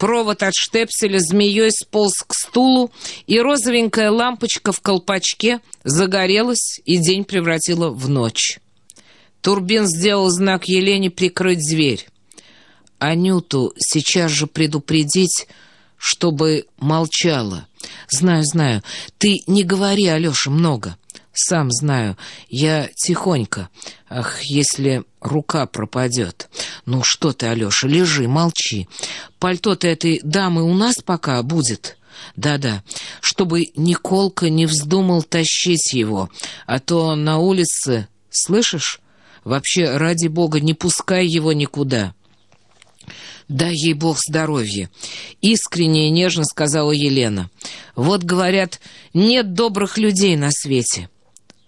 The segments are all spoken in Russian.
Провод от штепселя змеей сполз к стулу, и розовенькая лампочка в колпачке загорелась, и день превратила в ночь. Турбин сделал знак Елене прикрыть дверь. Анюту сейчас же предупредить, чтобы молчала. Знаю, знаю, ты не говори, Алёша, много. Сам знаю, я тихонько. Ах, если рука пропадет. Ну что ты, Алёша, лежи, молчи. Пальто-то этой дамы у нас пока будет. Да-да, чтобы Николка не вздумал тащить его, а то на улице, слышишь? Вообще, ради бога, не пускай его никуда. «Дай ей Бог здоровья!» — искренне и нежно сказала Елена. «Вот, говорят, нет добрых людей на свете».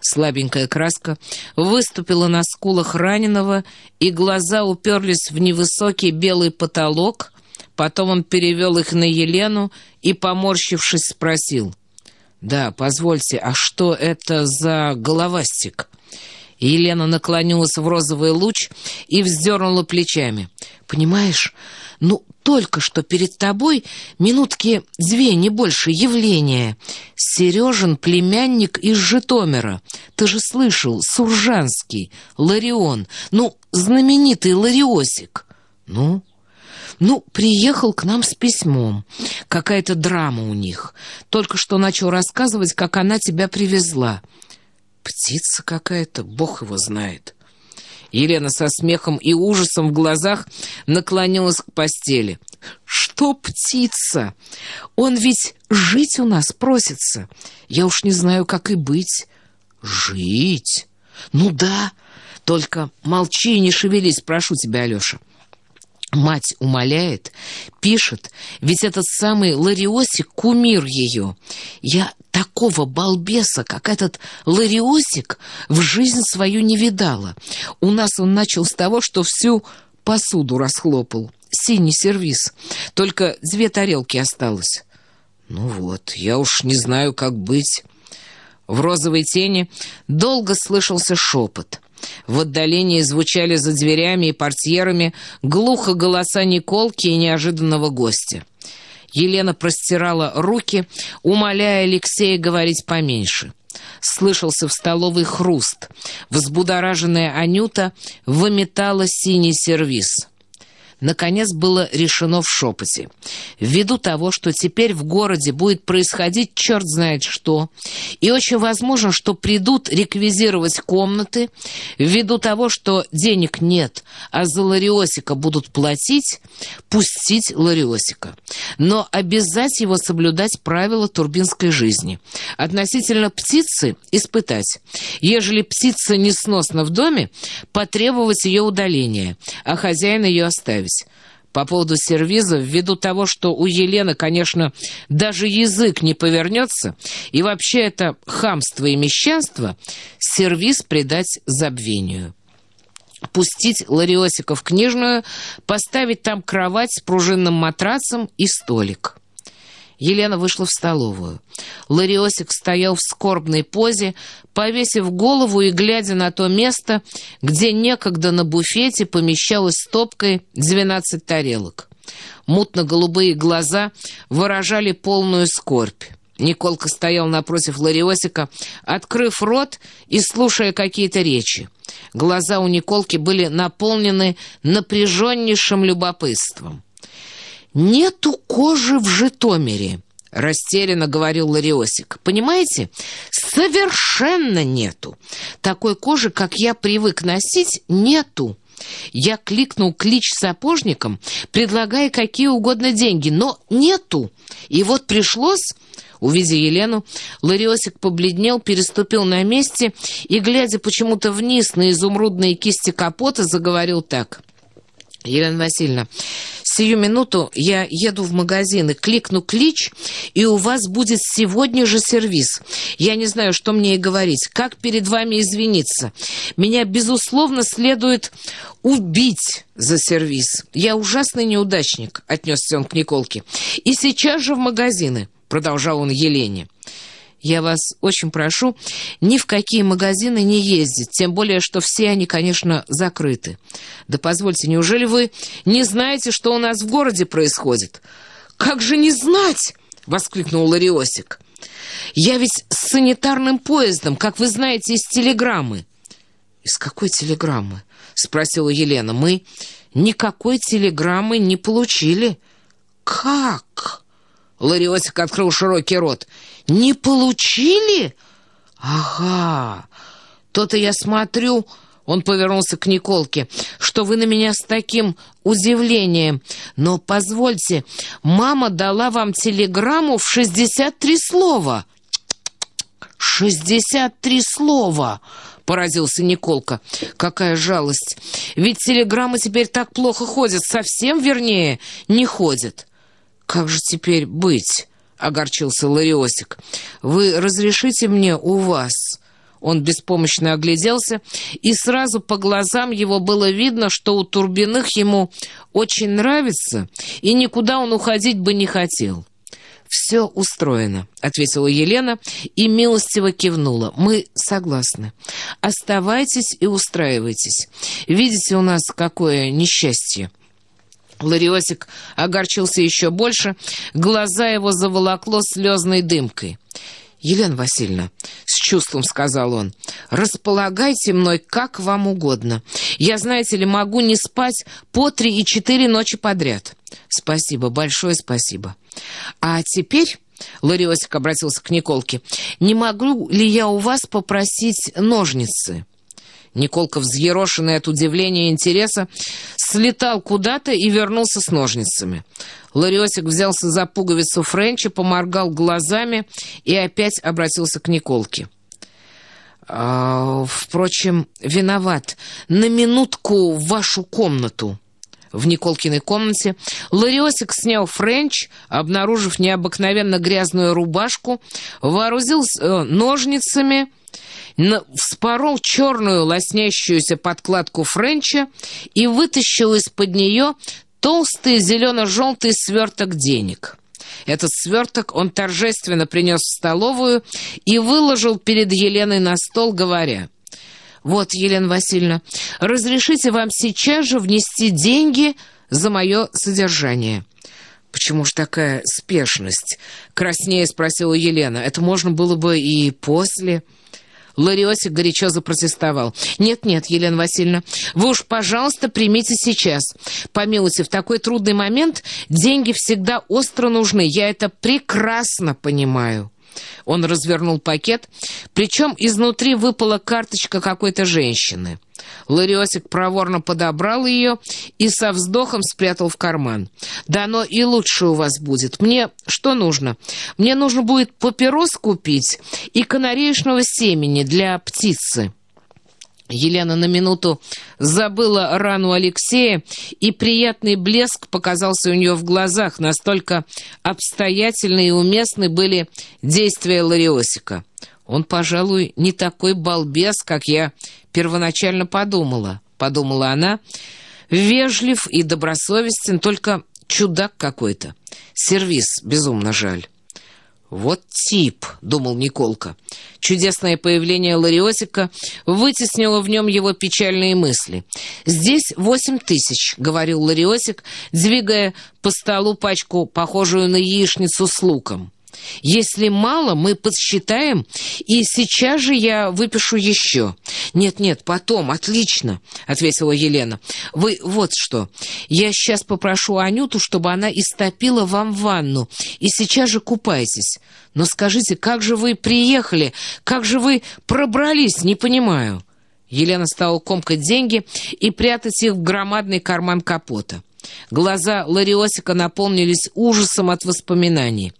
Слабенькая краска выступила на скулах раненого, и глаза уперлись в невысокий белый потолок. Потом он перевел их на Елену и, поморщившись, спросил. «Да, позвольте, а что это за головастик?» Елена наклонилась в розовый луч и вздернула плечами. «Понимаешь, ну, только что перед тобой минутки две, не больше, явления. Сережин племянник из Житомира. Ты же слышал, Суржанский, Ларион. Ну, знаменитый Лариосик. Ну, ну, приехал к нам с письмом. Какая-то драма у них. Только что начал рассказывать, как она тебя привезла. Птица какая-то, бог его знает. Елена со смехом и ужасом в глазах наклонилась к постели. «Что птица? Он ведь жить у нас просится. Я уж не знаю, как и быть». «Жить? Ну да. Только молчи и не шевелись, прошу тебя, Алеша». Мать умоляет, пишет, ведь этот самый Лариосик — кумир ее. Я такого балбеса, как этот Лариосик, в жизнь свою не видала. У нас он начал с того, что всю посуду расхлопал. Синий сервиз. Только две тарелки осталось. Ну вот, я уж не знаю, как быть. В розовой тени долго слышался шепот. В отдалении звучали за дверями и портьерами глухо голоса Николки и неожиданного гостя. Елена простирала руки, умоляя Алексея говорить поменьше. Слышался в столовой хруст. Взбудораженная Анюта выметала синий сервиз наконец было решено в шепоте. Ввиду того, что теперь в городе будет происходить черт знает что, и очень возможно, что придут реквизировать комнаты, ввиду того, что денег нет, а за Лариосика будут платить, пустить Лариосика. Но обязать его соблюдать правила турбинской жизни. Относительно птицы испытать. Ежели птица несносна в доме, потребовать ее удаления, а хозяин ее оставить задумалась по поводу сервиза ввиду того, что у Елены, конечно, даже язык не повернется, и вообще это хамство и мещанство, сервиз придать забвению. Пустить Лариосика в книжную, поставить там кровать с пружинным матрацем и столик. Елена вышла в столовую. Лариосик стоял в скорбной позе, повесив голову и глядя на то место, где некогда на буфете помещалась стопкой двенадцать тарелок. Мутно-голубые глаза выражали полную скорбь. Николка стоял напротив Лариосика, открыв рот и слушая какие-то речи. Глаза у Николки были наполнены напряженнейшим любопытством. «Нету кожи в Житомире», — растерянно говорил Лариосик. «Понимаете, совершенно нету. Такой кожи, как я привык носить, нету». Я кликнул клич сапожникам, предлагая какие угодно деньги, но нету. И вот пришлось... Увидя Елену, Лариосик побледнел, переступил на месте и, глядя почему-то вниз на изумрудные кисти капота, заговорил так. «Елена Васильевна, Сию минуту я еду в магазин и кликну клич, и у вас будет сегодня же сервис. Я не знаю, что мне и говорить. Как перед вами извиниться? Меня, безусловно, следует убить за сервис. Я ужасный неудачник, отнесся он к Николке. И сейчас же в магазины, продолжал он Елене. Я вас очень прошу ни в какие магазины не ездить, тем более, что все они, конечно, закрыты. Да позвольте, неужели вы не знаете, что у нас в городе происходит? Как же не знать? Воскликнул Лариосик. Я ведь с санитарным поездом, как вы знаете, из телеграммы. Из какой телеграммы? Спросила Елена. Мы никакой телеграммы не получили. Как? Лариосик открыл широкий рот. «Не получили? Ага, то-то я смотрю...» Он повернулся к Николке. «Что вы на меня с таким удивлением? Но позвольте, мама дала вам телеграмму в шестьдесят три слова». «Шестьдесят три слова!» — поразился Николка. «Какая жалость! Ведь телеграммы теперь так плохо ходят, совсем, вернее, не ходят». «Как же теперь быть?» — огорчился Лариосик. «Вы разрешите мне у вас?» Он беспомощно огляделся, и сразу по глазам его было видно, что у Турбиных ему очень нравится, и никуда он уходить бы не хотел. «Все устроено», — ответила Елена и милостиво кивнула. «Мы согласны. Оставайтесь и устраивайтесь. Видите, у нас какое несчастье». Лариосик огорчился еще больше, глаза его заволокло слезной дымкой. «Елена Васильевна», — с чувством сказал он, — «располагайте мной как вам угодно. Я, знаете ли, могу не спать по три и четыре ночи подряд». «Спасибо, большое спасибо». «А теперь...» — Лариосик обратился к Николке. «Не могу ли я у вас попросить ножницы?» Николка, взъерошенный от удивления и интереса, слетал куда-то и вернулся с ножницами. Лариосик взялся за пуговицу Френча, поморгал глазами и опять обратился к Николке. «А, «Впрочем, виноват. На минутку в вашу комнату». В Николкиной комнате Лариосик снял френч, обнаружив необыкновенно грязную рубашку, вооружился э, ножницами вспорол черную лоснящуюся подкладку Френча и вытащил из-под нее толстый зелено-желтый сверток денег. Этот сверток он торжественно принес в столовую и выложил перед Еленой на стол, говоря, «Вот, Елена Васильевна, разрешите вам сейчас же внести деньги за мое содержание». «Почему ж такая спешность?» — краснее спросила Елена. «Это можно было бы и после...» Лариосик горячо запротестовал. «Нет-нет, Елена Васильевна, вы уж, пожалуйста, примите сейчас. Помилуйте, в такой трудный момент деньги всегда остро нужны. Я это прекрасно понимаю». Он развернул пакет, причем изнутри выпала карточка какой-то женщины. Лариосик проворно подобрал ее и со вздохом спрятал в карман. «Да оно и лучше у вас будет. Мне что нужно? Мне нужно будет папирос купить и канареечного семени для птицы». Елена на минуту забыла рану Алексея, и приятный блеск показался у нее в глазах, настолько обстоятельны и уместны были действия Лариосика. Он, пожалуй, не такой балбес, как я первоначально подумала, подумала она. Вежлив и добросовестен, только чудак какой-то. Сервис безумно жаль. «Вот тип», — думал Николка. Чудесное появление Лариосика вытеснило в нем его печальные мысли. «Здесь восемь тысяч», — говорил Лариосик, двигая по столу пачку, похожую на яичницу с луком. Если мало, мы подсчитаем, и сейчас же я выпишу еще. Нет-нет, потом, отлично, ответила Елена. Вы вот что, я сейчас попрошу Анюту, чтобы она истопила вам ванну, и сейчас же купайтесь. Но скажите, как же вы приехали, как же вы пробрались, не понимаю. Елена стала комкать деньги и прятать их в громадный карман капота. Глаза Лариосика наполнились ужасом от воспоминаний.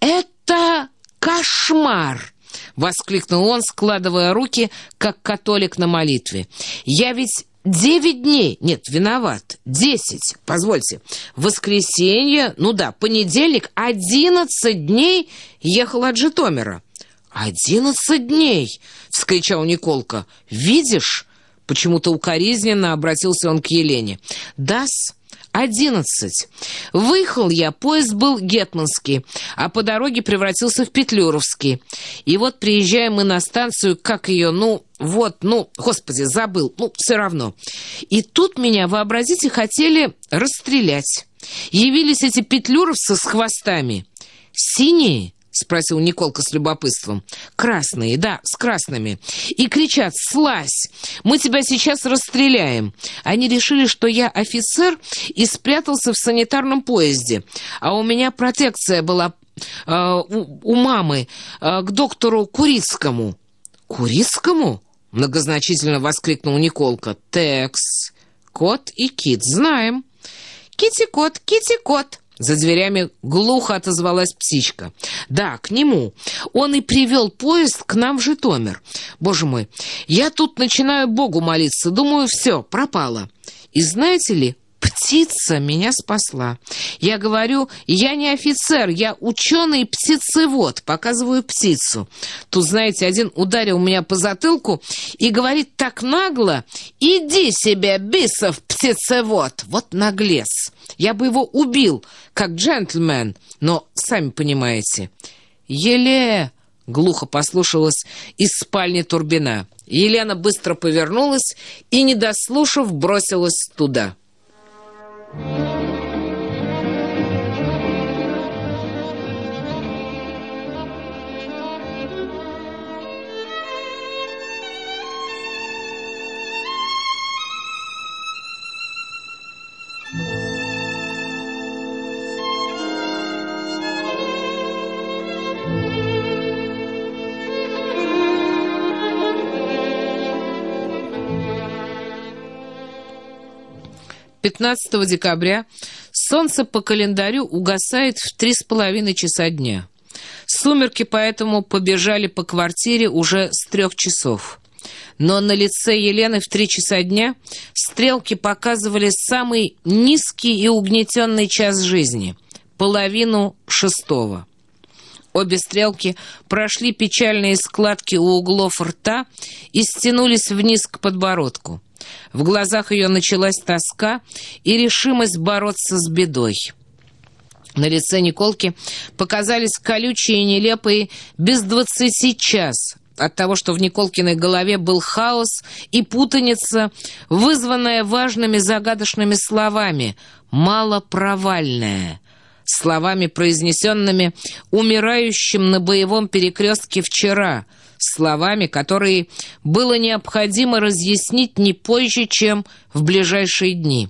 «Это кошмар!» — воскликнул он, складывая руки, как католик на молитве. «Я ведь девять дней, нет, виноват, десять, позвольте, воскресенье, ну да, понедельник, одиннадцать дней ехал от Житомира». «Одиннадцать дней!» — вскричал Николка. «Видишь?» — почему-то укоризненно обратился он к Елене. «Да-с, одиннадцать. Выехал я, поезд был гетманский, а по дороге превратился в петлюровский. И вот приезжаем мы на станцию, как ее, ну, вот, ну, господи, забыл, ну, все равно. И тут меня, вообразите, хотели расстрелять. Явились эти петлюровцы с хвостами. Синие, — спросил Николка с любопытством. «Красные, да, с красными. И кричат, слазь! Мы тебя сейчас расстреляем!» Они решили, что я офицер и спрятался в санитарном поезде. А у меня протекция была э, у, у мамы э, к доктору Курицкому. «Курицкому?» — многозначительно воскликнул Николка. «Текс, кот и кит, знаем». «Кити-кот, кити-кот!» За дверями глухо отозвалась птичка. «Да, к нему. Он и привел поезд к нам в Житомир. Боже мой, я тут начинаю Богу молиться. Думаю, все, пропало. И знаете ли, птица меня спасла. Я говорю, я не офицер, я ученый-птицевод, показываю птицу. Тут, знаете, один ударил меня по затылку и говорит так нагло, иди себе, бисов, птицевод. Вот наглец. Я бы его убил, как джентльмен, но сами понимаете. Еле... Глухо послушалась из спальни Турбина. Елена быстро повернулась и, не дослушав, бросилась туда. Música 15 декабря солнце по календарю угасает в три с половиной часа дня. Сумерки поэтому побежали по квартире уже с трех часов. Но на лице Елены в три часа дня стрелки показывали самый низкий и угнетенный час жизни — половину шестого. Обе стрелки прошли печальные складки у углов рта и стянулись вниз к подбородку. В глазах ее началась тоска и решимость бороться с бедой. На лице Николки показались колючие и нелепые без двадцати час. От того, что в Николкиной голове был хаос и путаница, вызванная важными загадочными словами «малопровальная», словами, произнесенными умирающим на боевом перекрестке вчера – словами, которые было необходимо разъяснить не позже, чем в ближайшие дни.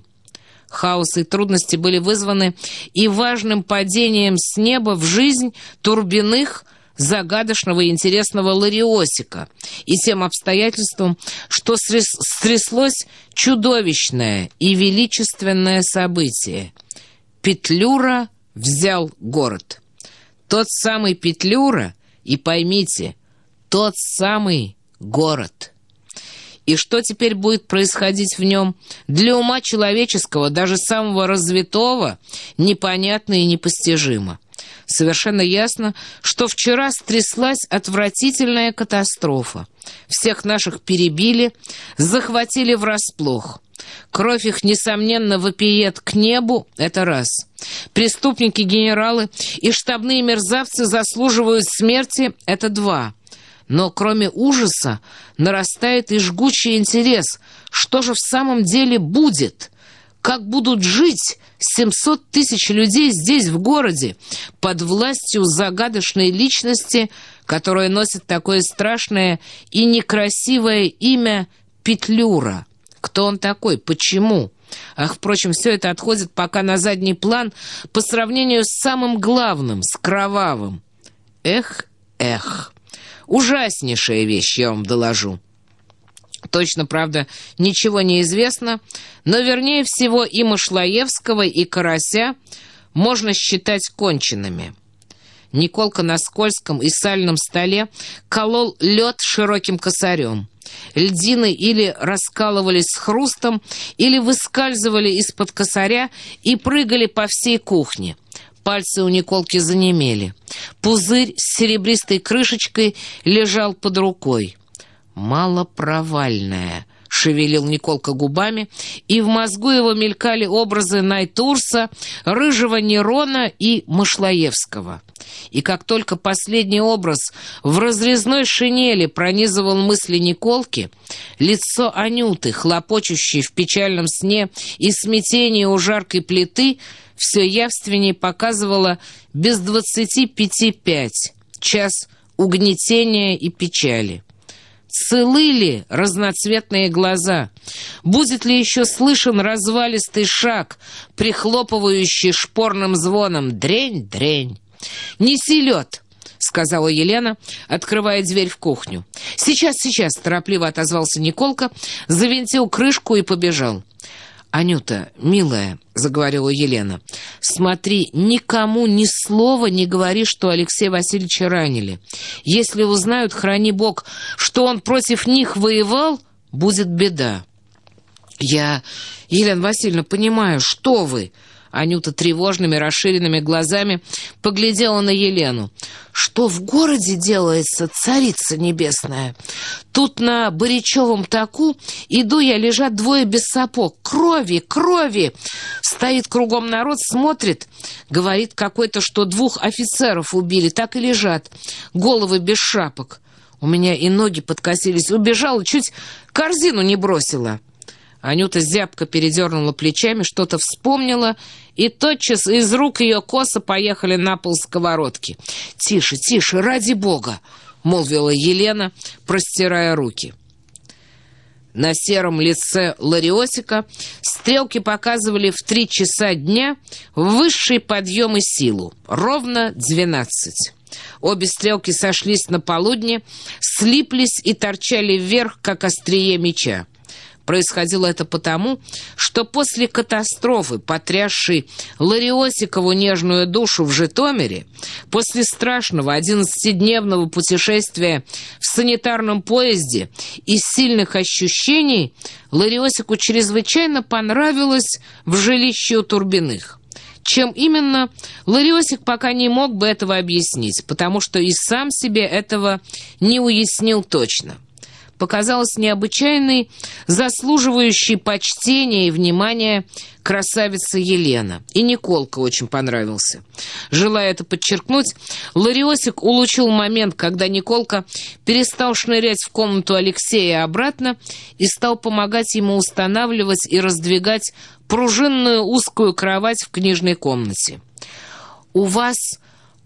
Хаос и трудности были вызваны и важным падением с неба в жизнь Турбиных, загадочного и интересного Лариосика, и тем обстоятельством, что стряслось чудовищное и величественное событие. Петлюра взял город. Тот самый Петлюра, и поймите, тот самый город. И что теперь будет происходить в нем, для ума человеческого, даже самого развитого, непонятно и непостижимо. Совершенно ясно, что вчера стряслась отвратительная катастрофа. Всех наших перебили, захватили врасплох. Кровь их, несомненно, вопиет к небу, это раз. Преступники-генералы и штабные мерзавцы заслуживают смерти, это два. Но кроме ужаса нарастает и жгучий интерес. Что же в самом деле будет? Как будут жить 700 тысяч людей здесь, в городе, под властью загадочной личности, которая носит такое страшное и некрасивое имя Петлюра? Кто он такой? Почему? Ах, впрочем, все это отходит пока на задний план по сравнению с самым главным, с кровавым. Эх, эх. Ужаснейшая вещь, я вам доложу. Точно, правда, ничего не известно, но, вернее всего, и Машлаевского, и Карася можно считать конченными. Николка на скользком и сальном столе колол лед широким косарем. Льдины или раскалывались с хрустом, или выскальзывали из-под косаря и прыгали по всей кухне — Пальцы у Николки занемели. Пузырь с серебристой крышечкой лежал под рукой. «Малопровальная», — шевелил Николка губами, и в мозгу его мелькали образы Найтурса, Рыжего Нерона и Машлаевского. И как только последний образ в разрезной шинели пронизывал мысли Николки, лицо Анюты, хлопочущей в печальном сне и смятении у жаркой плиты, все явственнее показывало без двадцати пяти пять, час угнетения и печали. Целы ли разноцветные глаза? Будет ли еще слышен развалистый шаг, прихлопывающий шпорным звоном «дрень-дрень»? «Неси лед!» — сказала Елена, открывая дверь в кухню. «Сейчас, сейчас!» — торопливо отозвался Николка, завинтил крышку и побежал. «Анюта, милая», — заговорила Елена, — «смотри, никому ни слова не говори, что Алексея Васильевича ранили. Если узнают, храни Бог, что он против них воевал, будет беда». «Я, Елена Васильевна, понимаю, что вы...» Анюта тревожными расширенными глазами поглядела на Елену. «Что в городе делается, царица небесная? Тут на Борячевом таку иду я, лежат двое без сапог. Крови, крови!» Стоит кругом народ, смотрит. Говорит какой-то, что двух офицеров убили, так и лежат. Головы без шапок. У меня и ноги подкосились. Убежала, чуть корзину не бросила. Анюта зябко передернула плечами, что-то вспомнила, и тотчас из рук ее косо поехали на пол сковородки. «Тише, тише, ради бога!» — молвила Елена, простирая руки. На сером лице Лариосика стрелки показывали в три часа дня высший подъем и силу, ровно двенадцать. Обе стрелки сошлись на полудне, слиплись и торчали вверх, как острие меча. Происходило это потому, что после катастрофы, потрясшей Лариосикову нежную душу в Житомире, после страшного одиннадцатидневного путешествия в санитарном поезде и сильных ощущений, Лариосику чрезвычайно понравилось в жилище у Турбиных. Чем именно, Лариосик пока не мог бы этого объяснить, потому что и сам себе этого не уяснил точно показалась необычайной, заслуживающей почтения и внимания красавица Елена. И Николка очень понравился. Желая это подчеркнуть, Лариосик улучил момент, когда Николка перестал шнырять в комнату Алексея обратно и стал помогать ему устанавливать и раздвигать пружинную узкую кровать в книжной комнате. «У вас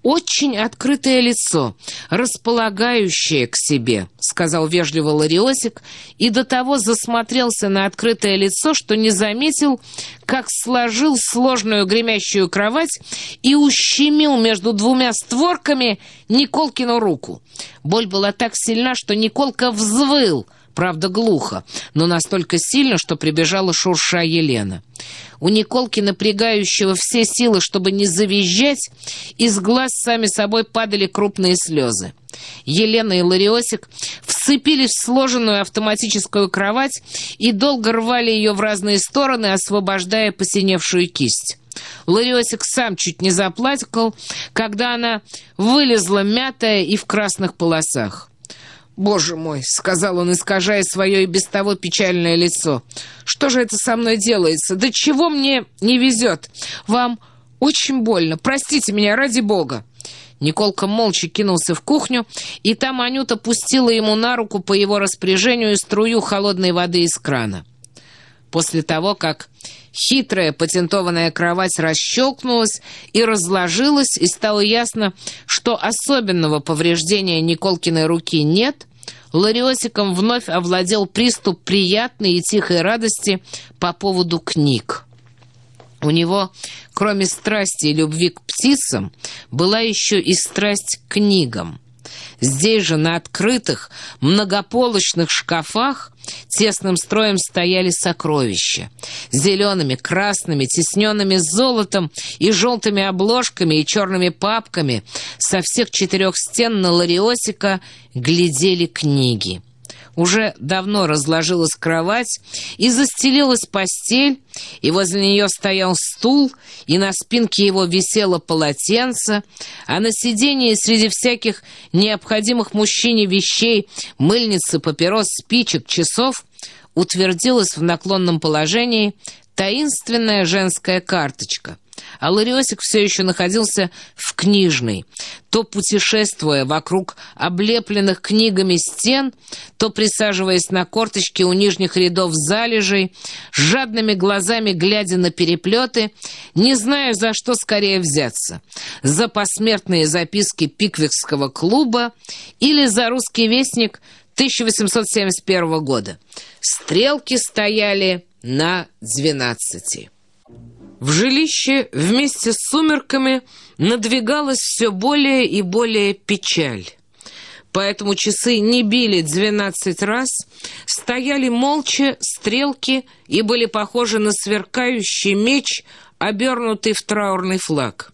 очень открытое лицо, располагающее к себе», — сказал вежливо Лариосик, и до того засмотрелся на открытое лицо, что не заметил, как сложил сложную гремящую кровать и ущемил между двумя створками Николкину руку. Боль была так сильна, что Николка взвыл — правда глухо, но настолько сильно, что прибежала шурша Елена. У Николки, напрягающего все силы, чтобы не завизжать, из глаз сами собой падали крупные слезы. Елена и Лариосик вцепились в сложенную автоматическую кровать и долго рвали ее в разные стороны, освобождая посиневшую кисть. Лариосик сам чуть не заплакал, когда она вылезла мятая и в красных полосах. «Боже мой!» — сказал он, искажая свое и без того печальное лицо. «Что же это со мной делается? Да чего мне не везет? Вам очень больно. Простите меня, ради бога!» Николка молча кинулся в кухню, и там Анюта пустила ему на руку по его распоряжению струю холодной воды из крана. После того, как хитрая патентованная кровать расщелкнулась и разложилась, и стало ясно, что особенного повреждения Николкиной руки нет, Лариосиком вновь овладел приступ приятной и тихой радости по поводу книг. У него, кроме страсти и любви к птицам, была еще и страсть к книгам. Здесь же, на открытых, многополочных шкафах, тесным строем стояли сокровища. Зелеными, красными, тесненными золотом и желтыми обложками и черными папками со всех четырех стен на Лариосика глядели книги. Уже давно разложилась кровать и застелилась постель, и возле нее стоял стул, и на спинке его висело полотенце, а на сиденье среди всяких необходимых мужчине вещей, мыльницы, папирос, спичек, часов, утвердилась в наклонном положении таинственная женская карточка, а Лариосик все еще находился в книжной, то путешествуя вокруг облепленных книгами стен, то присаживаясь на корточки у нижних рядов залежей, жадными глазами глядя на переплеты, не зная, за что скорее взяться, за посмертные записки Пиквикского клуба или за русский вестник 1871 года. Стрелки стояли на двенадцати. В жилище вместе с сумерками надвигалась все более и более печаль. Поэтому часы не били двенадцать раз, стояли молча стрелки и были похожи на сверкающий меч, обернутый в траурный флаг.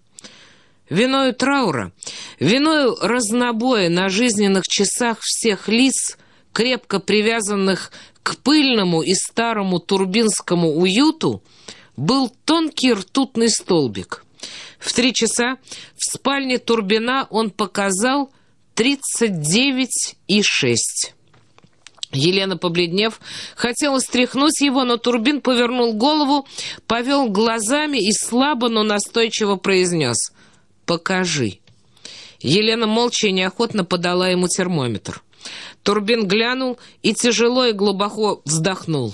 Виною траура, виною разнобоя на жизненных часах всех лиц, крепко привязанных к пыльному и старому турбинскому уюту, был тонкий ртутный столбик. В три часа в спальне Турбина он показал 39,6. Елена, побледнев, хотела стряхнуть его, но Турбин повернул голову, повел глазами и слабо, но настойчиво произнес «Покажи». Елена молча и неохотно подала ему термометр. Турбин глянул и тяжело и глубоко вздохнул.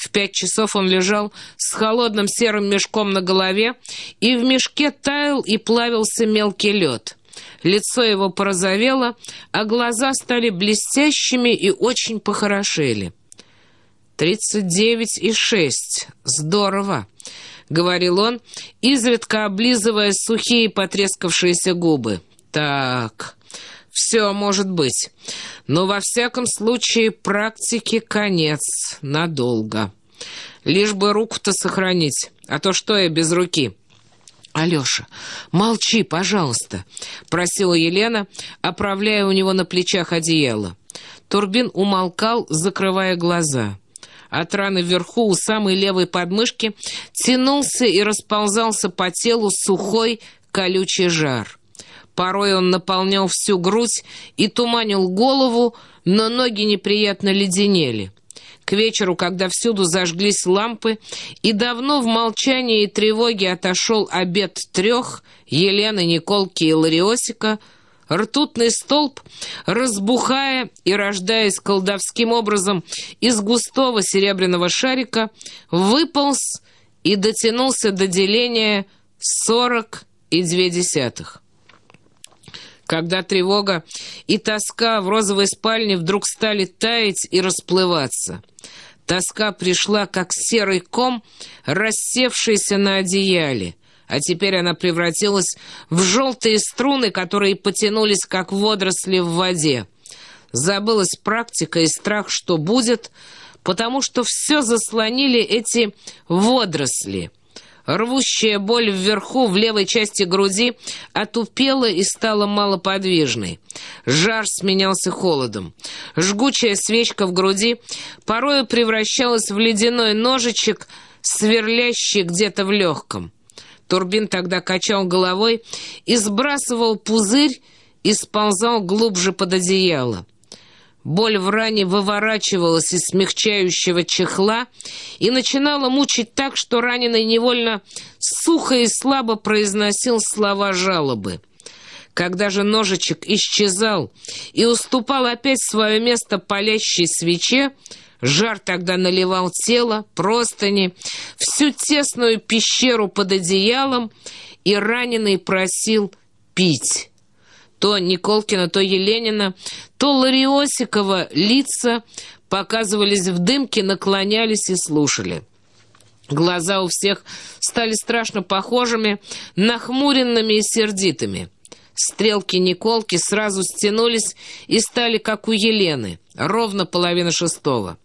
В пять часов он лежал с холодным серым мешком на голове, и в мешке таял и плавился мелкий лед. Лицо его порозовело, а глаза стали блестящими и очень похорошели. «Тридцать девять и шесть. Здорово!» — говорил он, изредка облизывая сухие потрескавшиеся губы. «Так, все может быть. Но во всяком случае практике конец надолго. Лишь бы руку-то сохранить, а то что я без руки?» «Алеша, молчи, пожалуйста», — просила Елена, оправляя у него на плечах одеяло. Турбин умолкал, закрывая глаза. От раны вверху у самой левой подмышки тянулся и расползался по телу сухой колючий жар. Порой он наполнял всю грудь и туманил голову, но ноги неприятно леденели. К вечеру, когда всюду зажглись лампы, и давно в молчании и тревоге отошел обед трех, Елены, Николки и Лариосика, ртутный столб, разбухая и рождаясь колдовским образом из густого серебряного шарика, выполз и дотянулся до деления сорок и две десятых когда тревога и тоска в розовой спальне вдруг стали таять и расплываться. Тоска пришла, как серый ком, рассевшийся на одеяле, а теперь она превратилась в желтые струны, которые потянулись, как водоросли в воде. Забылась практика и страх, что будет, потому что все заслонили эти водоросли — Рвущая боль вверху, в левой части груди, отупела и стала малоподвижной. Жар сменялся холодом. Жгучая свечка в груди порою превращалась в ледяной ножичек, сверлящий где-то в легком. Турбин тогда качал головой и сбрасывал пузырь и сползал глубже под одеяло. Боль в ране выворачивалась из смягчающего чехла и начинала мучить так, что раненый невольно сухо и слабо произносил слова жалобы. Когда же ножичек исчезал и уступал опять свое место палящей свече, жар тогда наливал тело, простыни, всю тесную пещеру под одеялом, и раненый просил пить. То Николкина, то Еленина, то Лариосикова лица показывались в дымке, наклонялись и слушали. Глаза у всех стали страшно похожими, нахмуренными и сердитыми. Стрелки Николки сразу стянулись и стали, как у Елены, ровно половина шестого.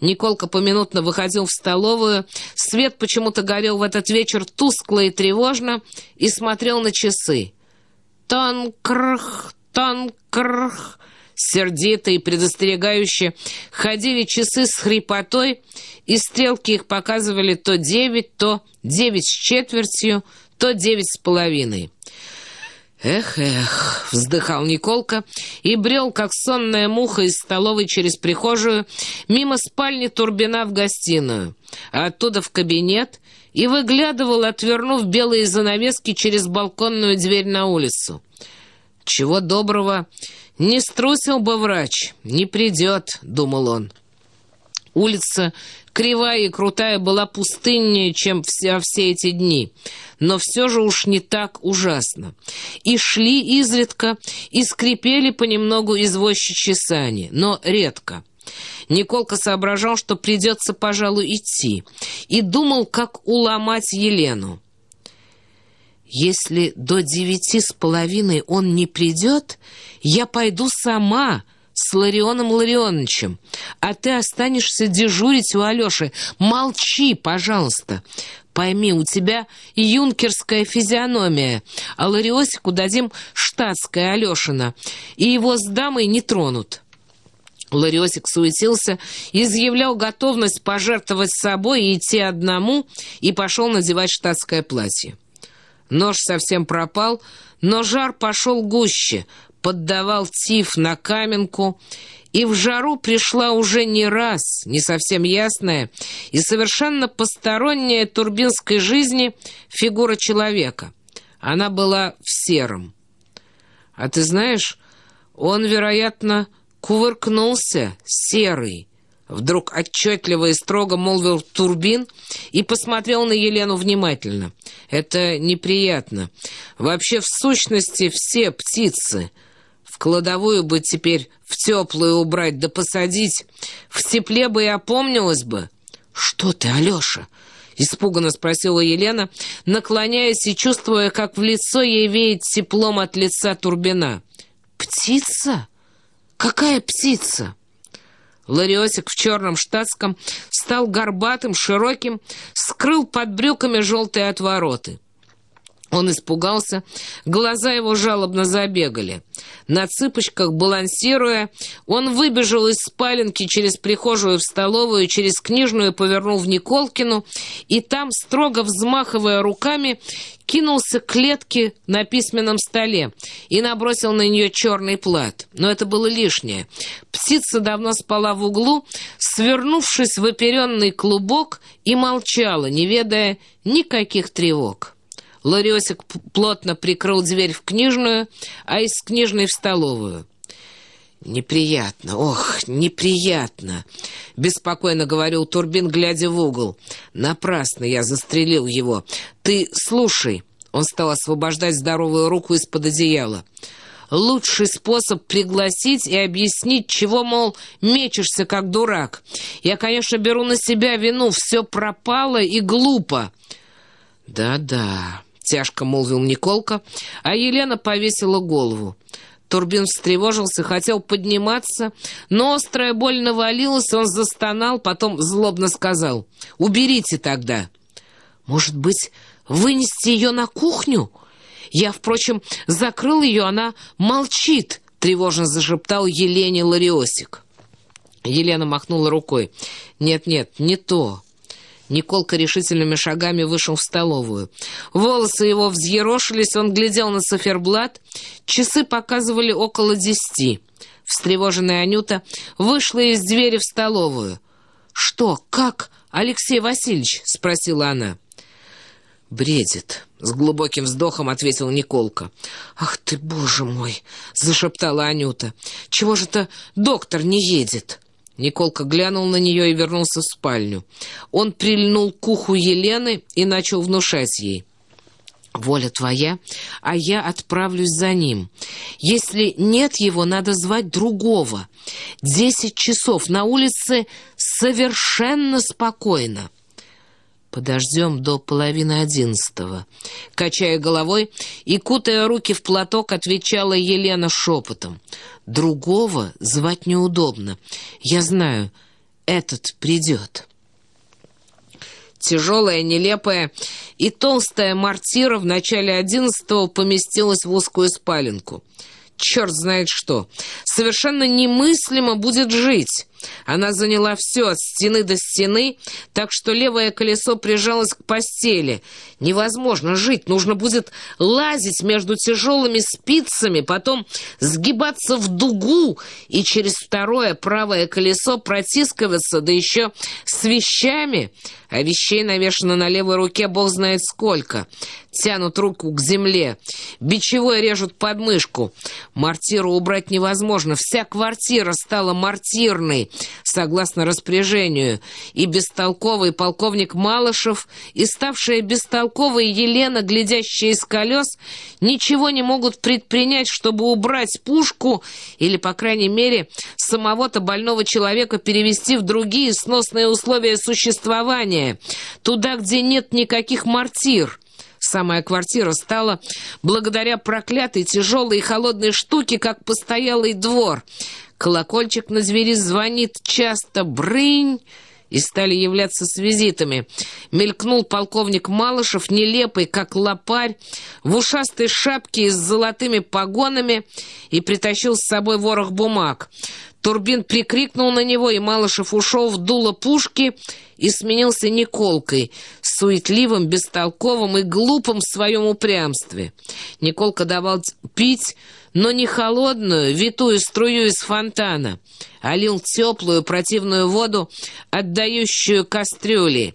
Николка поминутно выходил в столовую, свет почему-то горел в этот вечер тускло и тревожно и смотрел на часы. Танкрх, танкрх. Сердито и предостерегающе ходили часы с хрипотой, и стрелки их показывали то девять, то девять с четвертью, то девять с половиной. «Эх-эх», — вздыхал Николка и брел, как сонная муха из столовой через прихожую, мимо спальни Турбина в гостиную, а оттуда в кабинет и выглядывал, отвернув белые занавески через балконную дверь на улицу. «Чего доброго, не струсил бы врач, не придет», — думал он. Улица кривая и крутая была пустыннее, чем все, все эти дни, но все же уж не так ужасно. И шли изредка, и скрипели понемногу извозчичьи сани, но редко. Николка соображал, что придется, пожалуй, идти, и думал, как уломать Елену. «Если до девяти с половиной он не придет, я пойду сама», с Ларионом Ларионовичем, а ты останешься дежурить у Алёши. Молчи, пожалуйста. Пойми, у тебя юнкерская физиономия, а Лариосику дадим штатское Алёшина, и его с дамой не тронут». Лариосик суетился, изъявлял готовность пожертвовать собой и идти одному, и пошел надевать штатское платье. Нож совсем пропал, но жар пошел гуще, поддавал тиф на каменку, и в жару пришла уже не раз, не совсем ясная и совершенно посторонняя турбинской жизни фигура человека. Она была в сером. А ты знаешь, он, вероятно, кувыркнулся, серый, Вдруг отчетливо и строго молвил Турбин и посмотрел на Елену внимательно. «Это неприятно. Вообще, в сущности, все птицы — в кладовую бы теперь в теплую убрать да посадить. В тепле бы и опомнилась бы. Что ты, Алеша? Испуганно спросила Елена, наклоняясь и чувствуя, как в лицо ей веет теплом от лица Турбина. «Птица? Какая птица?» Лариосик в черном штатском стал горбатым, широким, скрыл под брюками желтые отвороты. Он испугался, глаза его жалобно забегали. На цыпочках, балансируя, он выбежал из спаленки через прихожую в столовую, через книжную повернул в Николкину, и там, строго взмахивая руками, кинулся к клетке на письменном столе и набросил на нее черный плат. Но это было лишнее. Птица давно спала в углу, свернувшись в оперенный клубок, и молчала, не ведая никаких тревог. Лариосик плотно прикрыл дверь в книжную, а из книжной в столовую. «Неприятно, ох, неприятно!» — беспокойно говорил Турбин, глядя в угол. «Напрасно я застрелил его. Ты слушай!» Он стал освобождать здоровую руку из-под одеяла. «Лучший способ пригласить и объяснить, чего, мол, мечешься, как дурак. Я, конечно, беру на себя вину, все пропало и глупо». «Да-да», тяжко молвил Николка, а Елена повесила голову. Турбин встревожился, хотел подниматься, но острая боль навалилась, он застонал, потом злобно сказал «Уберите тогда». «Может быть, вынести ее на кухню?» «Я, впрочем, закрыл ее, она молчит», — тревожно зашептал Елене Лариосик. Елена махнула рукой. «Нет-нет, не то. Николка решительными шагами вышел в столовую. Волосы его взъерошились, он глядел на циферблат. Часы показывали около десяти. Встревоженная Анюта вышла из двери в столовую. «Что? Как? Алексей Васильевич?» — спросила она. «Бредит», — с глубоким вздохом ответил Николка. «Ах ты, боже мой!» — зашептала Анюта. «Чего же-то доктор не едет?» Николка глянул на нее и вернулся в спальню. Он прильнул к уху Елены и начал внушать ей. «Воля твоя, а я отправлюсь за ним. Если нет его, надо звать другого. Десять часов на улице совершенно спокойно». Подождем до половины одиннадцатого. Качая головой и кутая руки в платок, отвечала Елена шепотом. Другого звать неудобно. Я знаю, этот придет. Тяжелая, нелепая и толстая мартира в начале одиннадцатого поместилась в узкую спаленку. Черт знает что. Совершенно немыслимо будет жить. Она заняла все от стены до стены, так что левое колесо прижалось к постели. Невозможно жить, нужно будет лазить между тяжелыми спицами, потом сгибаться в дугу и через второе правое колесо протискиваться, да еще с вещами. А вещей навешано на левой руке бог знает сколько. Тянут руку к земле, бичевой режут подмышку. Мортиру убрать невозможно, вся квартира стала мортирной, согласно распоряжению. И бестолковый полковник Малышев, и ставшая бестолковой Елена, глядящая из колес, ничего не могут предпринять, чтобы убрать пушку или, по крайней мере, самого-то больного человека перевести в другие сносные условия существования, туда, где нет никаких мортир. Самая квартира стала, благодаря проклятой тяжелой и холодной штуке, как постоялый двор. Колокольчик на двери звонит часто «брынь», и стали являться с визитами. Мелькнул полковник Малышев, нелепый, как лопарь, в ушастой шапке с золотыми погонами и притащил с собой ворох бумаг. Турбин прикрикнул на него, и Малышев ушел в дуло пушки и сменился Николкой, суетливым, бестолковым и глупым в своем упрямстве. Николка давал пить, но не холодную, витую струю из фонтана, а лил теплую противную воду, отдающую кастрюли.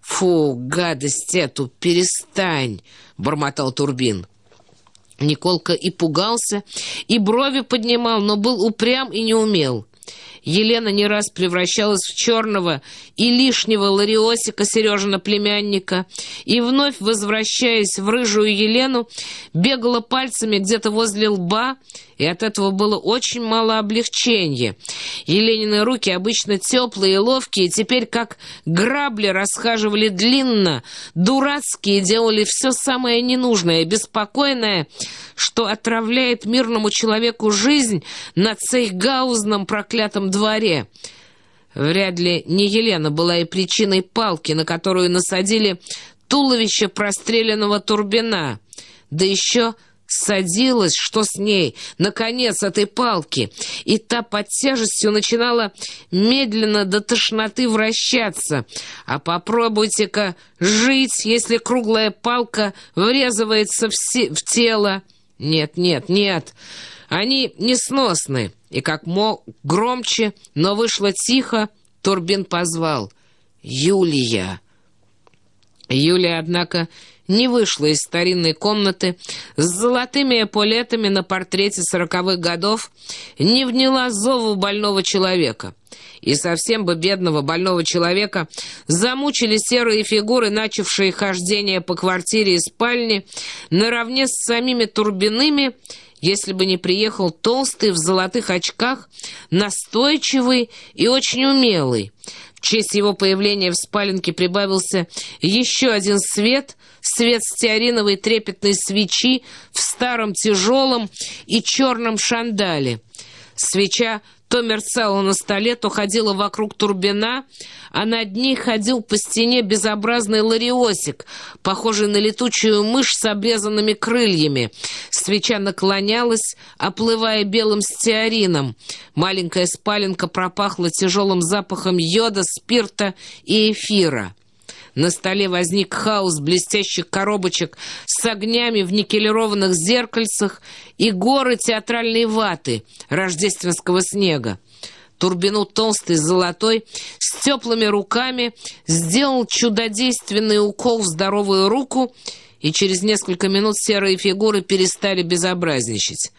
«Фу, гадость эту, перестань!» — бормотал Турбин. Николка и пугался, и брови поднимал, но был упрям и не умел. Елена не раз превращалась в черного и лишнего Лариосика Сережина племянника, и вновь, возвращаясь в рыжую Елену, бегала пальцами где-то возле лба, и от этого было очень мало облегчения. Еленины руки, обычно теплые и ловкие, теперь как грабли расхаживали длинно, дурацкие, делали все самое ненужное, беспокойное, что отравляет мирному человеку жизнь на цейгаузном проклятом дворе. Вряд ли не Елена была и причиной палки, на которую насадили туловище простреленного Турбина, да еще садилась, что с ней, наконец, этой палки, и та под тяжестью начинала медленно до тошноты вращаться. А попробуйте-ка жить, если круглая палка врезывается в, в тело. Нет, нет, нет, они несносны. И как мог громче, но вышло тихо, Турбин позвал «Юлия». Юлия, однако, не вышла из старинной комнаты с золотыми эполетами на портрете сороковых годов, не вняла зову больного человека. И совсем бы бедного больного человека замучили серые фигуры, начавшие хождение по квартире и спальне, наравне с самими Турбиными, если бы не приехал толстый в золотых очках, настойчивый и очень умелый. В честь его появления в спаленке прибавился еще один свет, свет стеариновой трепетной свечи в старом тяжелом и черном шандале. Свеча то мерцала на столе, то ходила вокруг турбина, а над ней ходил по стене безобразный лариосик, похожий на летучую мышь с обрезанными крыльями. Свеча наклонялась, оплывая белым стеарином. Маленькая спаленка пропахла тяжелым запахом йода, спирта и эфира. На столе возник хаос блестящих коробочек с огнями в никелированных зеркальцах и горы театральной ваты рождественского снега. Турбину толстый, золотой, с теплыми руками, сделал чудодейственный укол в здоровую руку, и через несколько минут серые фигуры перестали безобразничать.